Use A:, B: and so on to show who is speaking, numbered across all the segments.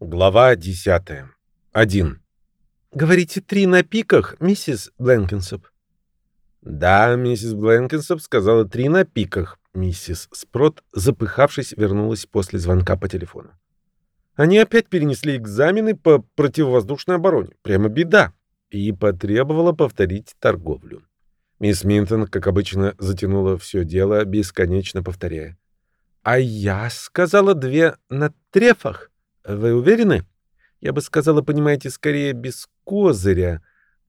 A: Глава 10. 1.
B: Говорите, три на пиках, миссис Бленкинсоп?
A: Да, миссис Бленкинсоп сказала три на пиках. Миссис Спрот, запыхавшись, вернулась после звонка по телефону. Они опять перенесли экзамены по противовоздушной обороне. Прямо беда. И потребовала повторить торговлю. Мисс Минтон, как обычно, затянула все дело, бесконечно повторяя.
B: «А я сказала две на трефах. Вы уверены? Я бы сказала, понимаете, скорее без козыря.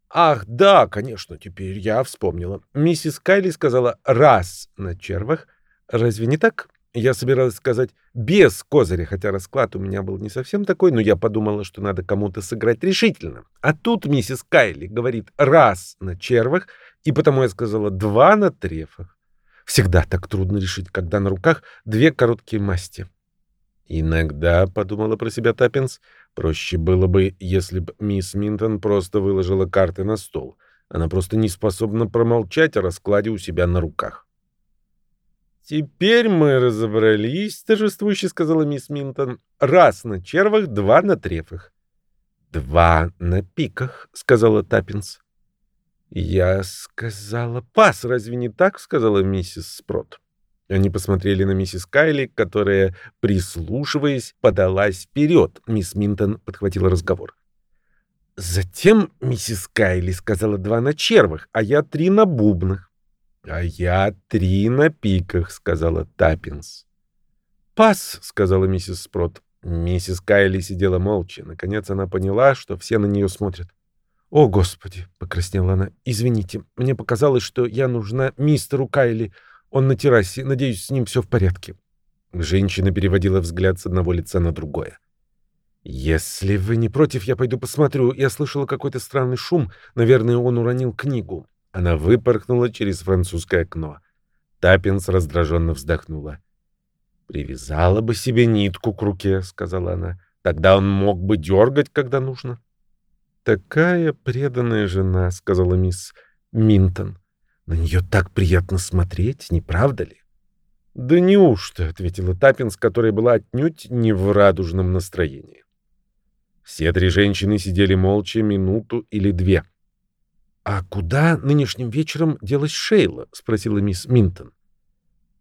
B: Ах, да, конечно, теперь я вспомнила. Миссис Кайли сказала «раз» на червах. Разве не так? Я собиралась сказать «без козыря», хотя расклад у меня был не совсем такой, но я подумала, что надо кому-то сыграть решительно. А тут миссис Кайли говорит «раз» на червах, и потому я сказала «два» на трефах. Всегда так трудно решить, когда на руках две короткие масти.
A: Иногда, — подумала про себя Таппинс, — проще было бы, если бы мисс Минтон просто выложила карты на стол. Она просто не способна промолчать о раскладе у себя на руках.
B: «Теперь мы разобрались», — торжествующе сказала мисс Минтон. «Раз на червах, два на трефах».
A: «Два на пиках», — сказала Таппинс.
B: «Я сказала пас, разве не так?» — сказала миссис Спрот. Они посмотрели на миссис Кайли, которая, прислушиваясь, подалась вперед. Мисс Минтон подхватила разговор. «Затем миссис Кайли сказала два на червах, а я три на бубнах».
A: «А я три на пиках», — сказала Таппинс.
B: «Пас», — сказала миссис Спрот.
A: Миссис Кайли сидела молча. Наконец она поняла, что все на нее смотрят.
B: «О, Господи!» — покраснела она. «Извините, мне показалось, что я нужна мистеру Кайли. Он на террасе. Надеюсь, с ним все в порядке».
A: Женщина переводила взгляд с одного лица на другое.
B: «Если вы не против, я пойду посмотрю. Я слышала какой-то странный шум. Наверное, он уронил книгу».
A: Она выпорхнула через французское окно. Таппинс раздраженно вздохнула. «Привязала бы себе нитку к руке», — сказала она. «Тогда он мог бы дергать, когда нужно».
B: «Такая преданная жена», — сказала мисс Минтон. На нее так приятно смотреть, не правда ли?
A: «Да неужто?» — ответила Таппинс, которая была отнюдь не в радужном настроении. Все три женщины сидели молча минуту или две.
B: «А куда нынешним вечером делась Шейла?» — спросила мисс Минтон.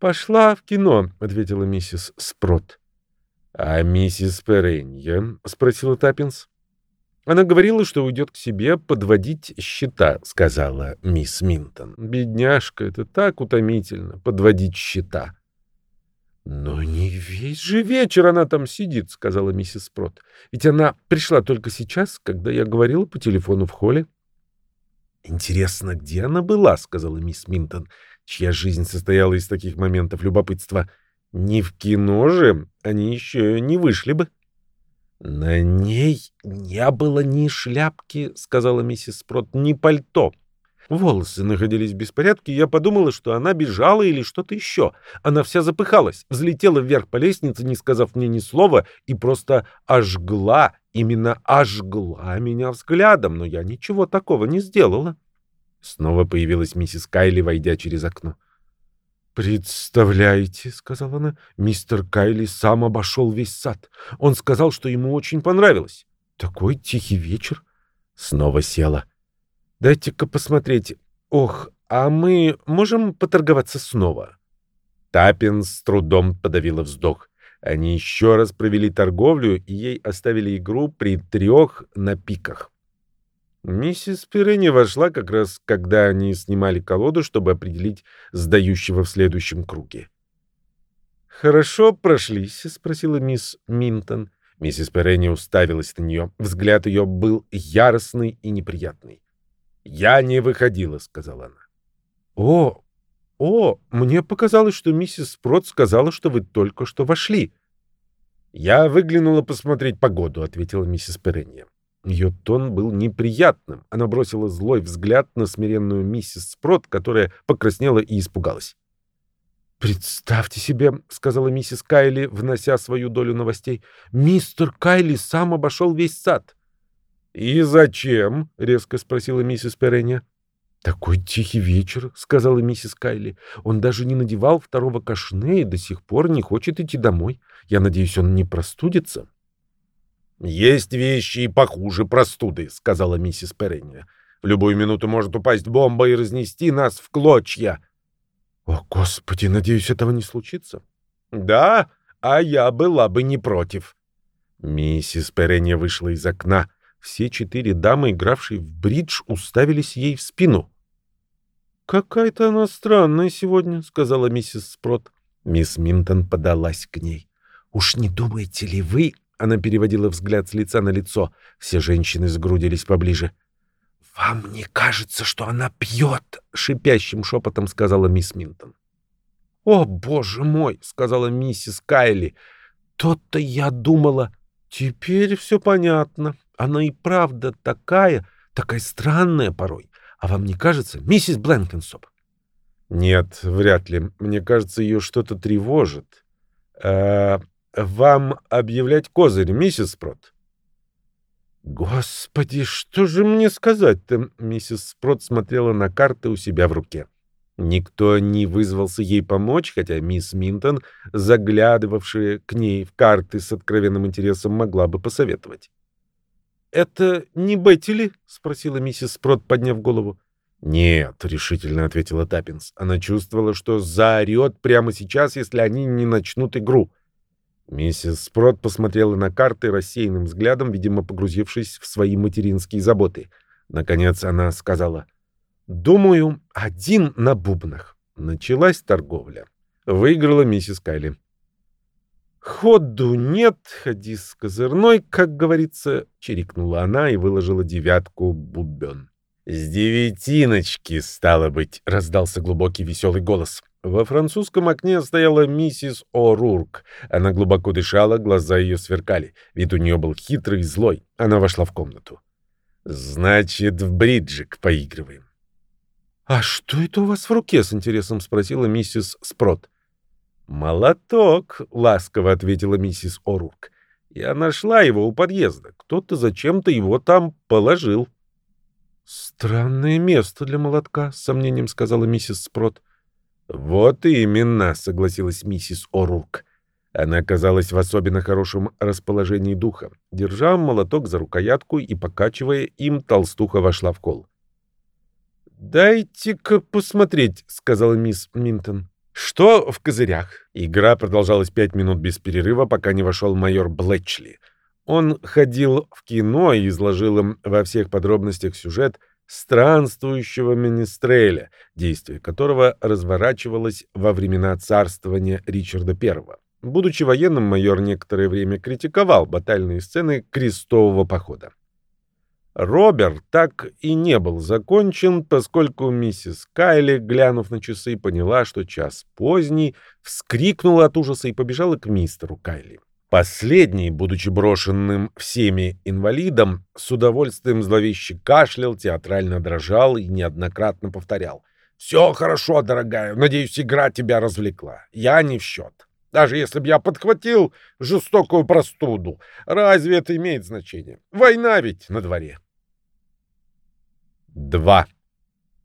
A: «Пошла в кино», — ответила миссис Спрот. «А миссис Перенья?» — спросила Таппинс.
B: Она говорила, что уйдет к себе подводить счета, сказала мисс Минтон. Бедняжка, это так утомительно, подводить счета. Но не весь же вечер она там сидит, сказала миссис Прот. Ведь она пришла только сейчас, когда я говорила по телефону в холле. Интересно, где она была, сказала мисс Минтон, чья жизнь состояла из таких моментов любопытства. Не в кино же, они еще не вышли бы. «На ней не было ни шляпки», — сказала миссис Спрот, — «ни пальто». Волосы находились в беспорядке, и я подумала, что она бежала или что-то еще. Она вся запыхалась, взлетела вверх по лестнице, не сказав мне ни слова, и просто ожгла, именно ожгла меня взглядом, но я ничего такого не сделала. Снова появилась миссис Кайли, войдя через окно. «Представляете», — сказала она, — «мистер Кайли сам обошел весь сад. Он сказал, что ему очень понравилось. Такой тихий вечер». Снова села. «Дайте-ка посмотреть. Ох, а мы можем поторговаться снова?»
A: Таппин с трудом подавила вздох. Они еще раз провели торговлю, и ей оставили игру при трех на пиках. Миссис Пиренни вошла как раз, когда они снимали колоду, чтобы определить сдающего в следующем круге.
B: «Хорошо прошлись?» — спросила мисс Минтон.
A: Миссис Пиренни уставилась на нее. Взгляд ее был яростный и неприятный. «Я не выходила», — сказала она.
B: «О, о, мне показалось, что миссис Спрот сказала, что вы только что вошли».
A: «Я выглянула посмотреть погоду», — ответила миссис Перенни.
B: Ее тон был неприятным. Она бросила злой взгляд на смиренную миссис Спрот, которая покраснела и испугалась. «Представьте себе», — сказала миссис Кайли, внося свою долю новостей, — «мистер Кайли сам обошел весь сад».
A: «И зачем?» — резко спросила миссис Перенья.
B: «Такой тихий вечер», — сказала миссис Кайли. «Он даже не надевал второго кашне и до сих пор не хочет идти домой. Я надеюсь, он не простудится».
A: «Есть вещи и похуже простуды», — сказала миссис Перенни. «В любую минуту может упасть бомба и разнести нас в клочья».
B: «О, Господи, надеюсь, этого не случится».
A: «Да, а я была бы не против».
B: Миссис Перенни вышла из окна. Все четыре дамы, игравшие в бридж, уставились ей в спину. «Какая-то она странная сегодня», — сказала миссис Спрот. Мисс Минтон подалась к ней. «Уж не думаете ли вы...» — она переводила взгляд с лица на лицо. Все женщины сгрудились поближе. «Вам не кажется, что она пьет?» — шипящим шепотом сказала мисс Минтон. «О, боже мой!» — сказала миссис Кайли. «То-то я думала...» «Теперь все понятно. Она и правда такая, такая странная порой. А вам не кажется, миссис Бленкенсоп? Нет, вряд ли. Мне кажется, ее что-то тревожит. Э, вам объявлять козырь, миссис Спрот? Господи, что же мне сказать-то? Миссис Спрот смотрела на карты у себя в руке. Никто не вызвался ей помочь, хотя мисс Минтон, заглядывавшая к ней в карты с откровенным интересом, могла бы посоветовать. «Это не Бетти ли?» — спросила миссис Спрот, подняв голову. «Нет», — решительно ответила Таппинс. Она чувствовала, что заорет прямо сейчас, если они не начнут игру. Миссис Спрот посмотрела на карты рассеянным взглядом, видимо, погрузившись в свои материнские заботы. Наконец она сказала, «Думаю, один на бубнах». Началась торговля. Выиграла миссис Кайли. «Ходу нет, ходи с козырной, как говорится», — чирикнула она и выложила девятку бубен. «С девятиночки, стало быть», — раздался глубокий веселый голос. Во французском окне стояла миссис О'Рурк. Она глубоко дышала, глаза ее сверкали. Вид у нее был хитрый и злой. Она вошла в комнату. «Значит, в бриджик поигрываем». «А что это у вас в руке?» — с интересом спросила миссис Спрот. «Молоток», — ласково ответила миссис О'Рурк. «Я нашла его у подъезда. Кто-то зачем-то его там положил». «Странное место для молотка», — с сомнением сказала миссис Спрот. «Вот именно», — согласилась миссис О'Рурк. Она оказалась в особенно хорошем расположении духа. Держа молоток за рукоятку и покачивая им, толстуха вошла в кол. «Дайте-ка посмотреть», — сказала мисс Минтон. Что в козырях? Игра продолжалась пять минут без перерыва, пока не вошел майор Блэчли. Он ходил в кино и изложил им во всех подробностях сюжет странствующего министреля, действие которого разворачивалось во времена царствования Ричарда I. Будучи военным, майор некоторое время критиковал батальные сцены крестового похода. Роберт так и не был закончен, поскольку миссис Кайли, глянув на часы, поняла, что час поздний, вскрикнула от ужаса и побежала к мистеру Кайли. Последний, будучи брошенным всеми инвалидом, с удовольствием зловеще кашлял, театрально дрожал и неоднократно повторял. «Все хорошо, дорогая. Надеюсь, игра тебя развлекла. Я не в счет. Даже если бы я подхватил жестокую простуду, разве это имеет значение? Война ведь на дворе». 2.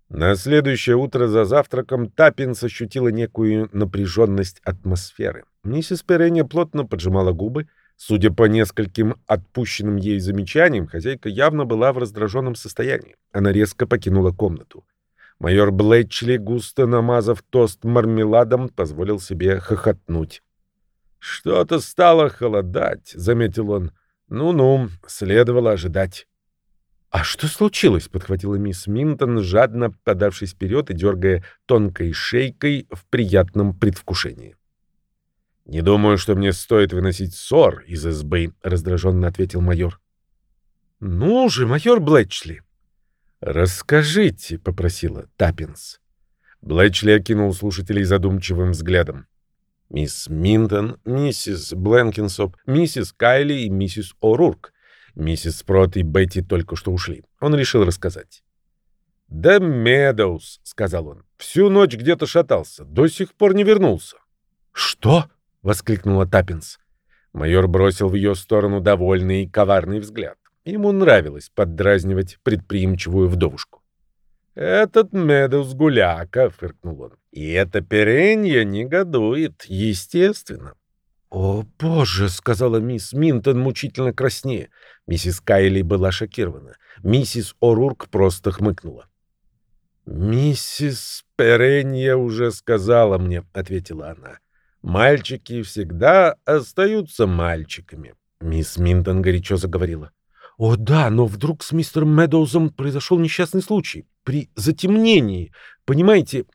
B: На следующее утро за завтраком Таппинс ощутила некую напряженность атмосферы. Миссис Перенни плотно поджимала губы. Судя по нескольким отпущенным ей замечаниям, хозяйка явно была в раздраженном состоянии. Она резко покинула комнату. Майор Блэчли, густо намазав тост мармеладом, позволил себе хохотнуть. «Что-то стало холодать», — заметил он. «Ну-ну, следовало ожидать». «А что случилось?» — подхватила мисс Минтон, жадно подавшись вперед и дергая тонкой шейкой в приятном предвкушении. «Не думаю, что мне стоит выносить ссор из избы», — раздраженно ответил майор. «Ну же, майор Блэчли!» «Расскажите», — попросила Таппинс. Блэчли окинул слушателей задумчивым взглядом. Мисс Минтон, миссис Бленкинсоп, миссис Кайли и миссис О'Рурк — Миссис Спрот и Бетти только что ушли. Он решил рассказать. «Да Медоуз», — сказал он, — «всю ночь где-то шатался, до сих пор не вернулся». «Что?» — воскликнула Таппинс. Майор бросил в ее сторону довольный и коварный взгляд. Ему нравилось поддразнивать предприимчивую вдовушку. «Этот Медоуз гуляка», — фыркнул он. «И это перенье негодует, естественно.
A: «О, боже!» — сказала мисс Минтон мучительно краснее. Миссис Кайли была шокирована. Миссис О'Рурк просто хмыкнула. «Миссис Перенья уже сказала мне», — ответила она. «Мальчики всегда остаются мальчиками». Мисс Минтон горячо заговорила. «О, да, но вдруг с мистером Медоузом произошел несчастный случай. При затемнении. Понимаете,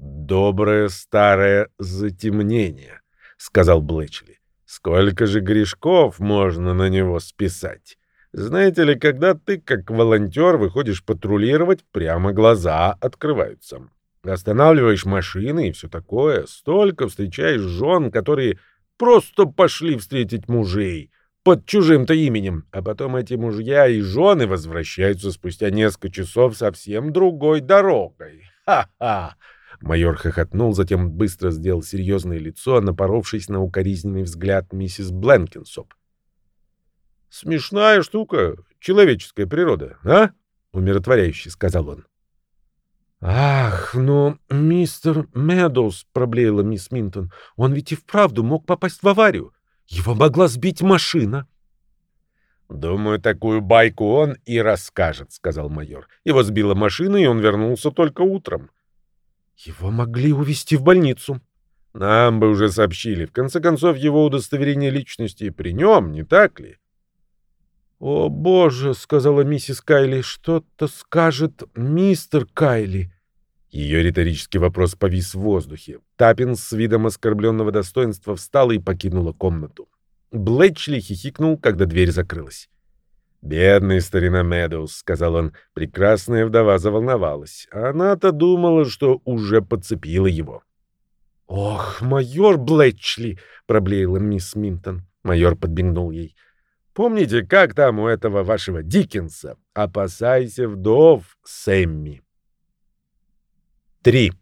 A: «Доброе старое затемнение», — сказал Блэчли. «Сколько же грешков можно на него списать? Знаете ли, когда ты, как волонтер, выходишь патрулировать, прямо глаза открываются. Останавливаешь машины и все такое. Столько встречаешь жен, которые просто пошли встретить мужей» под чужим-то именем, а потом эти мужья и жены возвращаются спустя несколько часов совсем другой дорогой. Ха-ха! Майор хохотнул, затем быстро сделал серьезное лицо, напоровшись на укоризненный взгляд миссис Бленкинсоп. «Смешная штука, человеческая природа, а?» — умиротворяюще сказал он. «Ах, но мистер Медоуз», — проблеяла мисс Минтон, — «он ведь и вправду мог попасть в аварию. Его могла сбить машина». «Думаю, такую байку он и расскажет», — сказал майор. «Его сбила машина, и он вернулся только утром. Его могли увезти в больницу. Нам бы уже сообщили. В конце концов, его удостоверение личности при нем, не так ли? «О, боже!» — сказала миссис Кайли. «Что-то скажет мистер Кайли». Ее риторический вопрос повис в воздухе. Таппин с видом оскорбленного достоинства встала и покинула комнату. Блэчли хихикнул, когда дверь закрылась. «Бедный старина Медоуз», — сказал он, — прекрасная вдова заволновалась. Она-то думала, что уже подцепила его. «Ох, майор Блэчли!» — проблеяла мисс Минтон. Майор подбегнул ей. «Помните, как там у этого вашего Диккенса? Опасайся вдов, Сэмми». Три.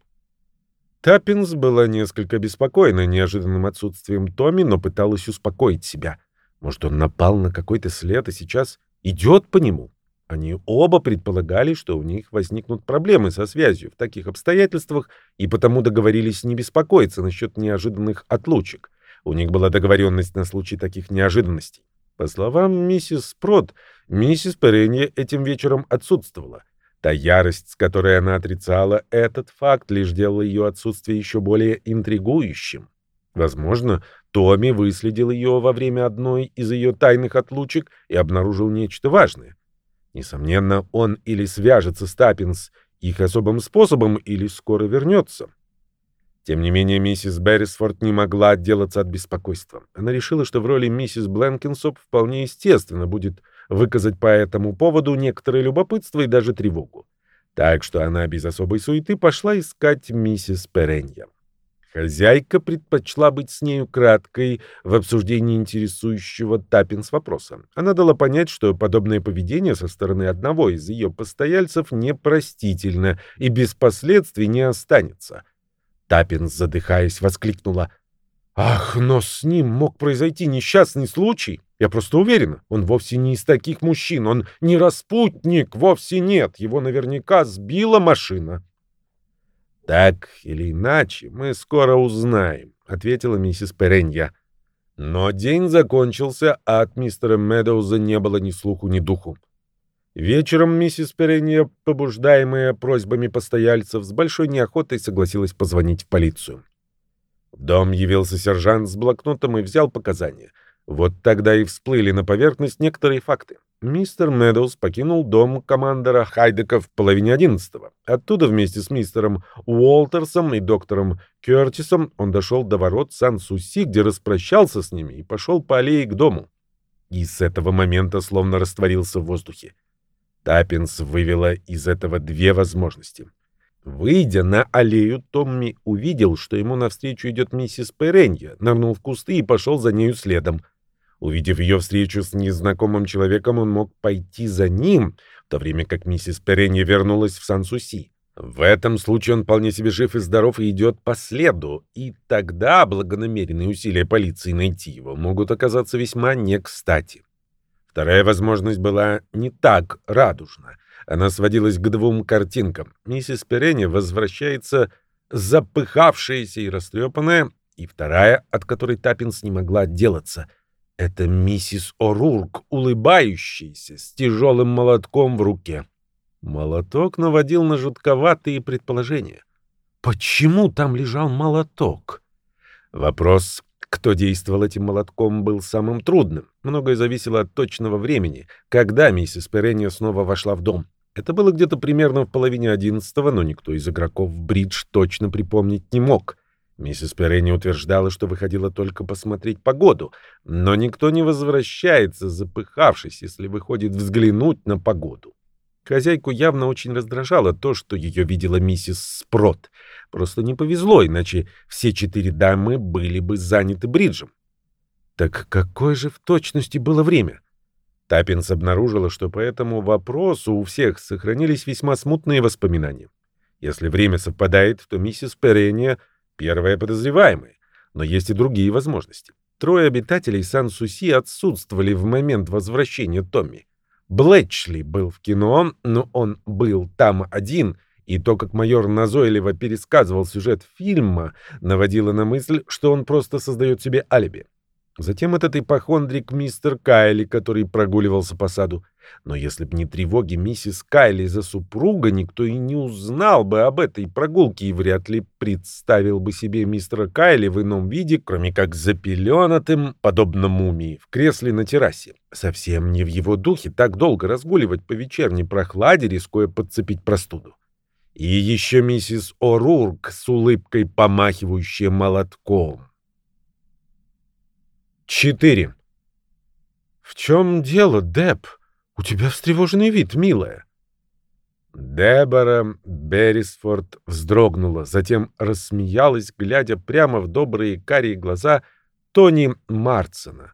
A: Таппинс была несколько беспокойна неожиданным отсутствием Томми, но пыталась успокоить себя. Может, он напал на какой-то след и сейчас идет по нему. Они оба предполагали, что у них возникнут проблемы со связью в таких обстоятельствах, и потому договорились не беспокоиться насчет неожиданных отлучек. У них была договоренность на случай таких неожиданностей. По словам миссис Спрот, миссис Перенье этим вечером отсутствовала. Та ярость, с которой она отрицала этот факт, лишь делала ее отсутствие еще более интригующим. Возможно, Томми выследил ее во время одной из ее тайных отлучек и обнаружил нечто важное. Несомненно, он или свяжется с Таппинс их особым способом, или скоро вернется. Тем не менее, миссис Беррисфорд не могла отделаться от беспокойства. Она решила, что в роли миссис Бленкинсоп вполне естественно будет выказать по этому поводу некоторое любопытство и даже тревогу. Так что она без особой суеты пошла искать миссис Перенья. Хозяйка предпочла быть с нею краткой в обсуждении интересующего Таппинс вопроса. Она дала понять, что подобное поведение со стороны одного из ее постояльцев непростительно и без последствий не останется. Таппинс, задыхаясь, воскликнула. «Ах, но с ним мог произойти несчастный случай. Я просто уверена, он вовсе не из таких мужчин, он не распутник, вовсе нет, его наверняка сбила машина». «Так или иначе, мы скоро узнаем», — ответила миссис Перенья. Но день закончился, а от мистера Медоуза не было ни слуху, ни духу. Вечером миссис Перенья, побуждаемая просьбами постояльцев, с большой неохотой согласилась позвонить в полицию. В дом явился сержант с блокнотом и взял показания. Вот тогда и всплыли на поверхность некоторые факты. Мистер Медоуз покинул дом командора Хайдека в половине одиннадцатого. Оттуда вместе с мистером Уолтерсом и доктором Кертисом он дошел до ворот Сан-Суси, где распрощался с ними и пошел по аллее к дому. И с этого момента словно растворился в воздухе. Таппинс вывела из этого две возможности. Выйдя на аллею, Томми увидел, что ему навстречу идет миссис Перенья, нырнул в кусты и пошел за нею следом. Увидев ее встречу с незнакомым человеком, он мог пойти за ним, в то время как миссис Перенье вернулась в Сан-Суси. В этом случае он вполне себе жив и здоров и идет по следу, и тогда благонамеренные усилия полиции найти его могут оказаться весьма не кстати. Вторая возможность была не так радужна. Она сводилась к двум картинкам. Миссис Перенни возвращается запыхавшаяся и растрепанная, И вторая, от которой Таппинс не могла отделаться — это миссис О'Рурк, улыбающаяся, с тяжелым молотком в руке. Молоток наводил на жутковатые предположения. Почему там лежал молоток? Вопрос, кто действовал этим молотком, был самым трудным. Многое зависело от точного времени, когда миссис Перенния снова вошла в дом. Это было где-то примерно в половине одиннадцатого, но никто из игроков в бридж точно припомнить не мог. Миссис Перенни утверждала, что выходила только посмотреть погоду, но никто не возвращается, запыхавшись, если выходит взглянуть на погоду. Хозяйку явно очень раздражало то, что ее видела миссис Спрот. Просто не повезло, иначе все четыре дамы были бы заняты бриджем. Так какое же в точности было время? Таппинс обнаружила, что по этому вопросу у всех сохранились весьма смутные воспоминания. Если время совпадает, то миссис Перенния Первая подозреваемая. Но есть и другие возможности. Трое обитателей Сан-Суси отсутствовали в момент возвращения Томми. Блэчли был в кино, но он был там один, и то, как майор назойливо пересказывал сюжет фильма, наводило на мысль, что он просто создает себе алиби. Затем этот ипохондрик мистер Кайли, который прогуливался по саду. Но если б не тревоги миссис Кайли за супруга, никто и не узнал бы об этой прогулке и вряд ли представил бы себе мистера Кайли в ином виде, кроме как запеленатым, подобно мумии, в кресле на террасе. Совсем не в его духе так долго разгуливать по вечерней прохладе, рискуя подцепить простуду. И еще миссис О'Рурк с улыбкой помахивающая молотком. 4. «В чем дело, Деб? У тебя встревоженный вид, милая». Дебора Беррисфорд вздрогнула, затем рассмеялась, глядя прямо в добрые карие глаза Тони Марсона.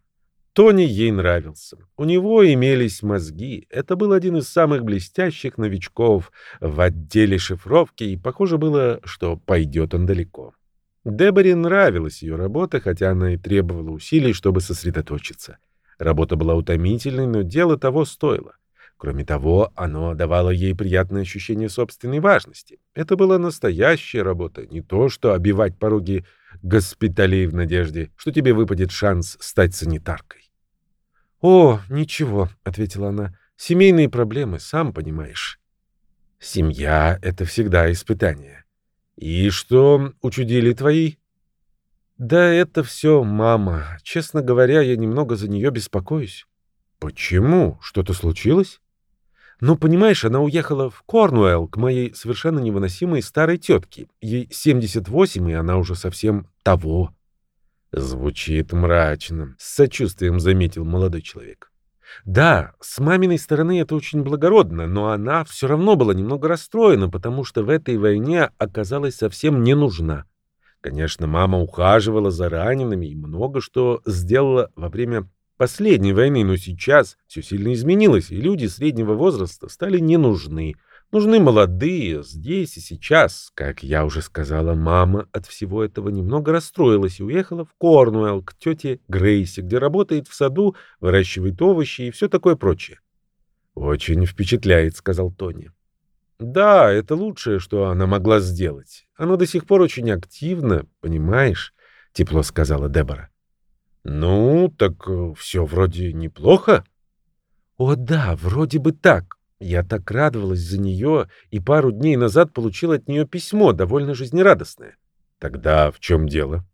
A: Тони ей нравился. У него имелись мозги. Это был один из самых блестящих новичков в отделе шифровки, и похоже было, что пойдет он далеко. Деборе нравилась ее работа, хотя она и требовала усилий, чтобы сосредоточиться. Работа была утомительной, но дело того стоило. Кроме того, оно давало ей приятное ощущение собственной важности. Это была настоящая работа, не то, что обивать пороги госпиталей в надежде, что тебе выпадет шанс стать санитаркой. «О, ничего», — ответила она, — «семейные проблемы, сам понимаешь». «Семья — это всегда испытание. «И что учудили твои?» «Да это все мама. Честно говоря, я немного за нее беспокоюсь». «Почему? Что-то случилось?» «Ну, понимаешь, она уехала в Корнуэлл к моей совершенно невыносимой старой тетке. Ей 78, и она уже совсем того». «Звучит мрачно», — с сочувствием заметил молодой человек. Да, с маминой стороны это очень благородно, но она все равно была немного расстроена, потому что в этой войне оказалась совсем не нужна. Конечно, мама ухаживала за ранеными и много что сделала во время последней войны, но сейчас все сильно изменилось, и люди среднего возраста стали не нужны. Нужны молодые, здесь и сейчас. Как я уже сказала, мама от всего этого немного расстроилась и уехала в Корнуэлл к тете Грейси, где работает в саду, выращивает овощи и все такое прочее. «Очень впечатляет», — сказал Тони. «Да, это лучшее, что она могла сделать. Она до сих пор очень активна, понимаешь?» — тепло сказала Дебора. «Ну, так э, все вроде неплохо». «О да, вроде бы так. Я так радовалась за нее, и пару дней назад получил от нее письмо, довольно жизнерадостное. Тогда в чем дело?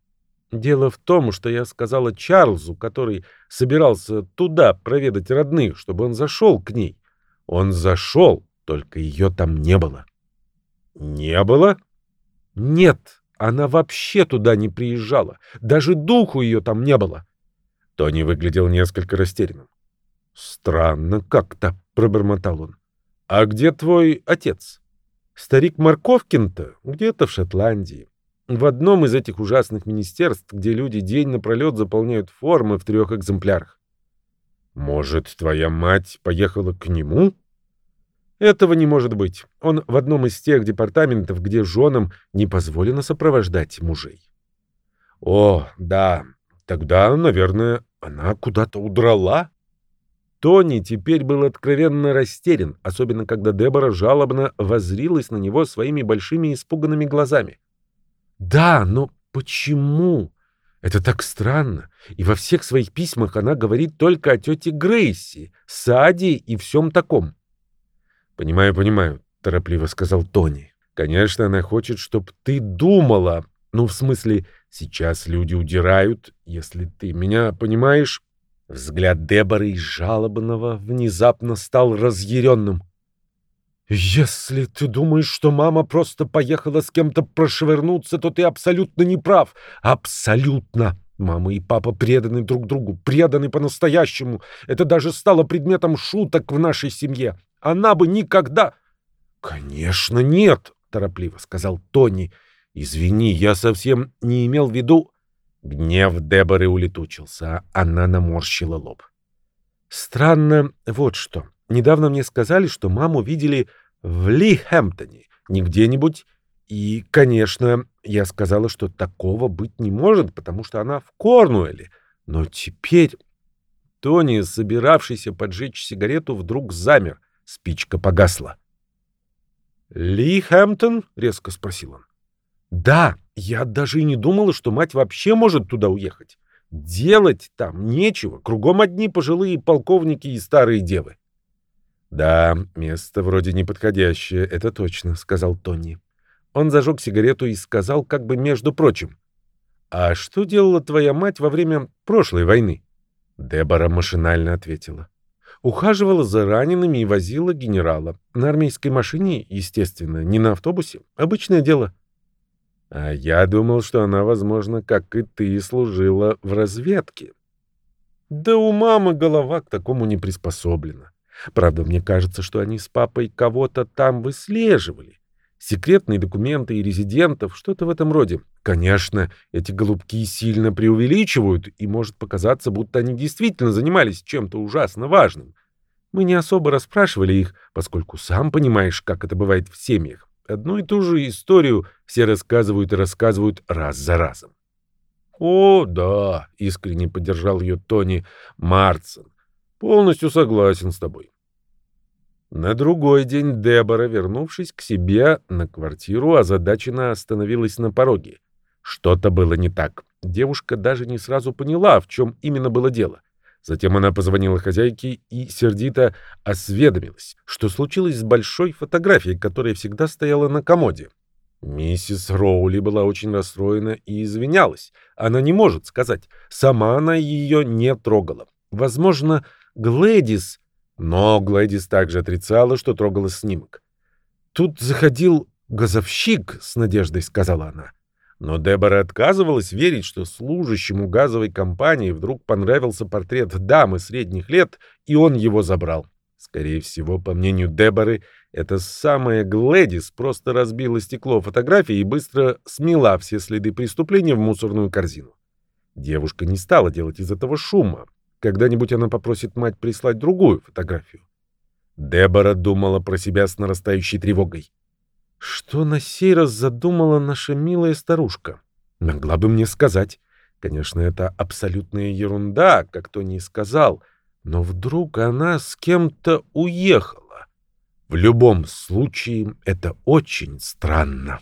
A: Дело в том, что я сказала Чарльзу, который собирался туда проведать родных, чтобы он зашел к ней. Он зашел, только ее там не было. Не было? Нет, она вообще туда не приезжала. Даже духу ее там не было. Тони выглядел несколько растерянным. «Странно как-то», — пробормотал он. «А где твой отец?» «Старик Марковкин-то где-то в Шотландии. В одном из этих ужасных министерств, где люди день напролет заполняют формы в трех экземплярах». «Может, твоя мать поехала к нему?» Этого не может быть. Он в одном из тех департаментов, где женам не позволено сопровождать мужей. О, да, тогда, наверное, она куда-то удрала. Тони теперь был откровенно растерян, особенно когда Дебора жалобно возрилась на него своими большими испуганными глазами. «Да, но почему?
B: Это так странно. И во всех своих письмах она говорит только о тете Грейси, Саде и всем таком. «Понимаю, понимаю», — торопливо сказал Тони. «Конечно, она хочет, чтобы ты думала. Ну, в смысле, сейчас люди удирают, если ты меня понимаешь». Взгляд Деборы из жалобного внезапно стал разъяренным. «Если ты думаешь, что мама просто поехала с кем-то прошвырнуться, то ты абсолютно не прав. Абсолютно. Мама и папа преданы друг другу, преданы по-настоящему. Это даже стало предметом шуток в нашей семье. Она бы никогда...» «Конечно нет», — торопливо сказал Тони. «Извини, я совсем не имел в виду...» Гнев Деборы улетучился, она наморщила лоб. «Странно вот что. Недавно мне сказали, что маму видели в Ли-Хэмптоне, не где-нибудь. И, конечно, я сказала, что такого быть не может, потому что она в Корнуэле. Но теперь... Тони, собиравшийся поджечь сигарету, вдруг замер. Спичка погасла. «Ли Хэмптон?» — резко спросил он. «Да, я даже и не думала, что мать вообще может туда уехать. Делать там нечего, кругом одни пожилые полковники и старые девы. «Да, место вроде неподходящее, это точно», — сказал Тони. Он зажег сигарету и сказал, как бы между прочим. «А что делала твоя мать во время прошлой войны?» Дебора машинально ответила. Ухаживала за ранеными и возила генерала. На армейской машине, естественно, не на автобусе. Обычное дело. А я думал, что она, возможно, как и ты, служила в разведке. Да у мамы голова к такому не приспособлена. Правда, мне кажется, что они с папой кого-то там выслеживали. Секретные документы и резидентов, что-то в этом роде. Конечно, эти голубки сильно преувеличивают, и может показаться, будто они действительно занимались чем-то ужасно важным. Мы не особо расспрашивали их, поскольку сам понимаешь, как это бывает в семьях. Одну и ту же историю все рассказывают и рассказывают раз за разом. «О, да», — искренне поддержал ее Тони Марсон. «Полностью согласен с тобой. На другой день Дебора, вернувшись к себе на квартиру, озадаченно остановилась на пороге. Что-то было не так. Девушка даже не сразу поняла, в чем именно было дело. Затем она позвонила хозяйке и сердито осведомилась, что случилось с большой фотографией, которая всегда стояла на комоде. Миссис Роули была очень расстроена и извинялась. Она не может сказать. Сама она ее не трогала. Возможно, Глэдис но Глэдис также отрицала, что трогала снимок. «Тут заходил газовщик», — с надеждой сказала она. Но Дебора отказывалась верить, что служащему газовой компании вдруг понравился портрет дамы средних лет, и он его забрал. Скорее всего, по мнению Деборы, это самая Глэдис просто разбила стекло фотографии и быстро смела все следы преступления в мусорную корзину. Девушка не стала делать из этого шума. Когда-нибудь она попросит мать прислать другую фотографию. Дебора думала про себя с нарастающей тревогой. Что на сей раз задумала наша милая старушка? Могла бы мне сказать. Конечно, это абсолютная ерунда, как кто не сказал. Но вдруг она с кем-то уехала. В любом случае, это очень странно.